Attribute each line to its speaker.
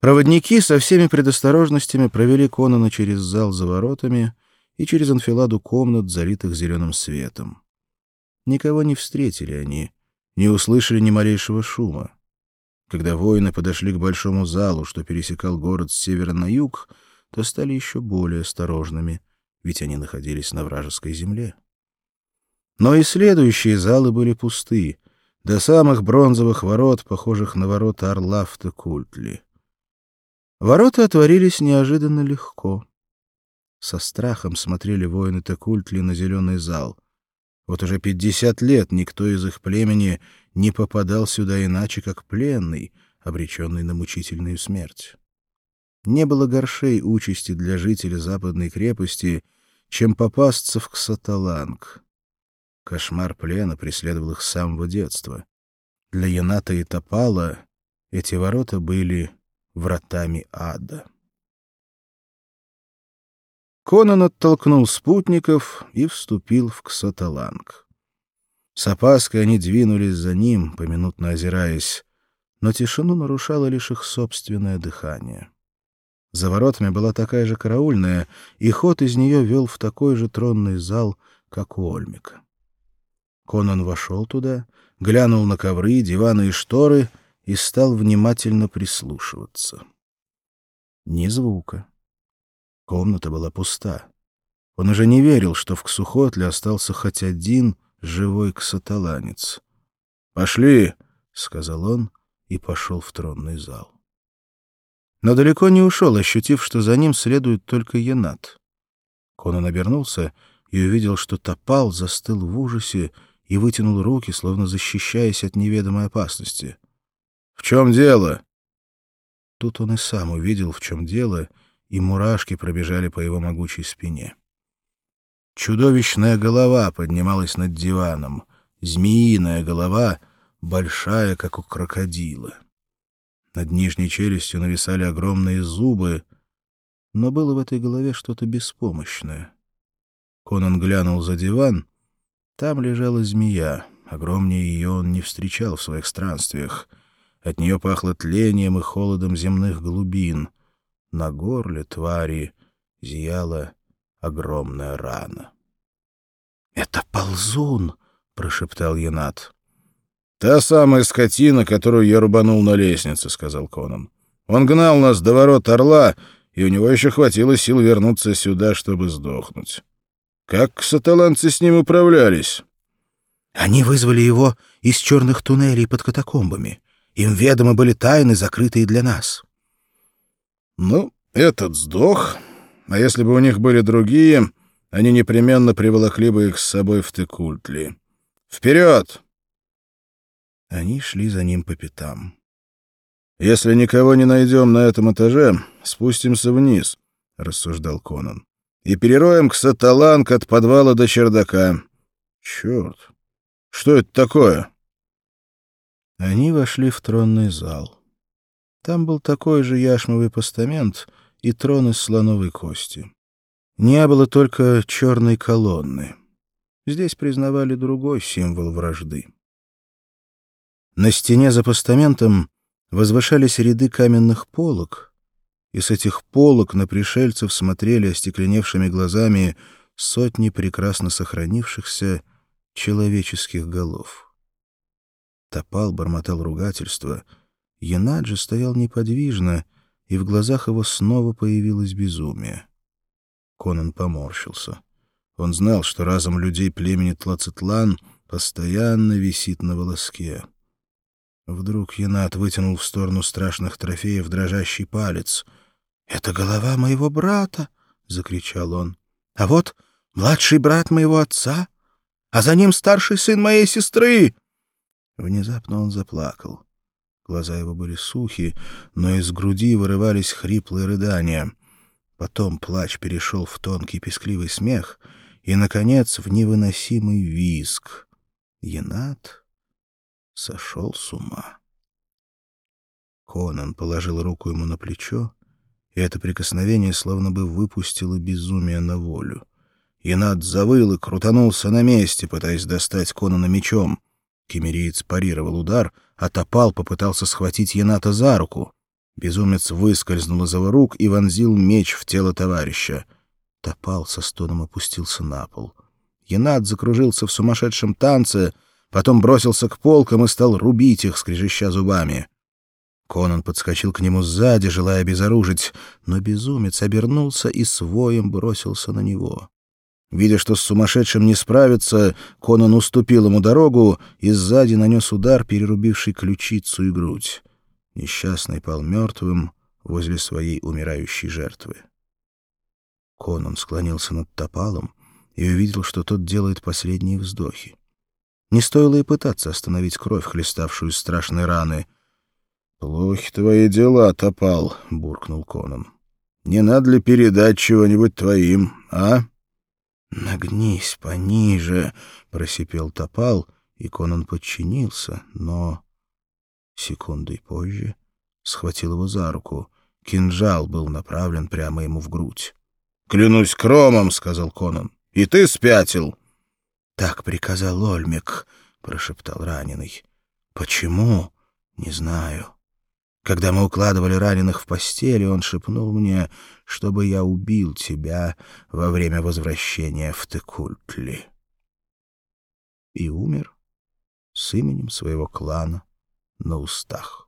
Speaker 1: Проводники со всеми предосторожностями провели Конана через зал за воротами и через анфиладу комнат, залитых зеленым светом. Никого не встретили они, не услышали ни малейшего шума. Когда воины подошли к большому залу, что пересекал город с севера на юг, то стали еще более осторожными, ведь они находились на вражеской земле. Но и следующие залы были пусты, до самых бронзовых ворот, похожих на ворота орла в Текультли. Ворота отворились неожиданно легко. Со страхом смотрели воины Текультли на зеленый зал. Вот уже пятьдесят лет никто из их племени не попадал сюда иначе, как пленный, обреченный на мучительную смерть. Не было горшей участи для жителей западной крепости, чем попасться в Ксаталанг. Кошмар плена преследовал их с самого детства. Для Яната и Топала эти ворота были вратами ада. Конан оттолкнул спутников и вступил в Ксаталанг. С опаской они двинулись за ним, поминутно озираясь, но тишину нарушало лишь их собственное дыхание. За воротами была такая же караульная, и ход из нее вел в такой же тронный зал, как у Ольмика. Конан вошел туда, глянул на ковры, диваны и шторы и стал внимательно прислушиваться. Ни звука. Комната была пуста. Он уже не верил, что в Ксухотле остался хоть один живой ксаталанец. «Пошли!» — сказал он и пошел в тронный зал. Но далеко не ушел, ощутив, что за ним следует только Янат. Конан обернулся и увидел, что Топал застыл в ужасе и вытянул руки, словно защищаясь от неведомой опасности. «В чем дело?» Тут он и сам увидел, в чем дело, и мурашки пробежали по его могучей спине. Чудовищная голова поднималась над диваном, змеиная голова, большая, как у крокодила. Над нижней челюстью нависали огромные зубы, но было в этой голове что-то беспомощное. Конан глянул за диван — там лежала змея. Огромнее ее он не встречал в своих странствиях. От нее пахло тлением и холодом земных глубин. На горле твари зияла огромная рана. — Это ползун! — прошептал Янат. — Та самая скотина, которую я рубанул на лестнице, — сказал Конан. Он гнал нас до ворот орла, и у него еще хватило сил вернуться сюда, чтобы сдохнуть. Как саталанцы с ним управлялись?
Speaker 2: Они вызвали его из черных туннелей под катакомбами. Им ведомы были тайны, закрытые для нас.
Speaker 1: Ну, этот сдох, а если бы у них были другие, они непременно приволокли бы их с собой в Текультли. Вперед! Они шли за ним по пятам. «Если никого не найдем на этом этаже, спустимся вниз», — рассуждал Конан и перероем к саталанг от подвала до чердака. Черт, что это такое? Они вошли в тронный зал. Там был такой же яшмовый постамент и трон из слоновой кости. Не было только черной колонны. Здесь признавали другой символ вражды. На стене за постаментом возвышались ряды каменных полок — и с этих полок на пришельцев смотрели остекленевшими глазами сотни прекрасно сохранившихся человеческих голов. Топал бормотал ругательство. Янаджи стоял неподвижно, и в глазах его снова появилось безумие. Конан поморщился. Он знал, что разум людей племени Тлацетлан постоянно висит на волоске. Вдруг Янат вытянул в сторону страшных трофеев дрожащий палец — «Это голова моего брата!» — закричал он. «А вот младший брат моего отца, а за ним старший сын моей сестры!» Внезапно он заплакал. Глаза его были сухи, но из груди вырывались хриплые рыдания. Потом плач перешел в тонкий пескливый смех и, наконец, в невыносимый визг. Янат сошел с ума. Конан положил руку ему на плечо и это прикосновение словно бы выпустило безумие на волю. Янат завыл и крутанулся на месте, пытаясь достать Конана мечом. Кемериец парировал удар, а Топал попытался схватить Яната за руку. Безумец выскользнул из его рук и вонзил меч в тело товарища. Топал со стоном опустился на пол. Янат закружился в сумасшедшем танце, потом бросился к полкам и стал рубить их, скрежеща зубами. Конан подскочил к нему сзади, желая обезоружить, но безумец обернулся и своим бросился на него. Видя, что с сумасшедшим не справится, Конан уступил ему дорогу и сзади нанес удар, перерубивший ключицу и грудь. Несчастный пал мертвым возле своей умирающей жертвы. Конан склонился над топалом и увидел, что тот делает последние вздохи. Не стоило и пытаться остановить кровь, хлеставшую из страшной раны —— Плохи твои дела, Топал, — буркнул Конан. — Не надо ли передать чего-нибудь твоим, а? — Нагнись пониже, — просипел Топал, и Конан подчинился, но... Секундой позже схватил его за руку. Кинжал был направлен прямо ему в грудь. — Клянусь кромом, — сказал Конан. — И ты спятил. — Так приказал Ольмик, — прошептал раненый. — Почему? — Не знаю. — когда мы укладывали раненых в постели, он шепнул мне, чтобы я убил тебя во время возвращения в Текультли. И умер с именем своего клана на устах.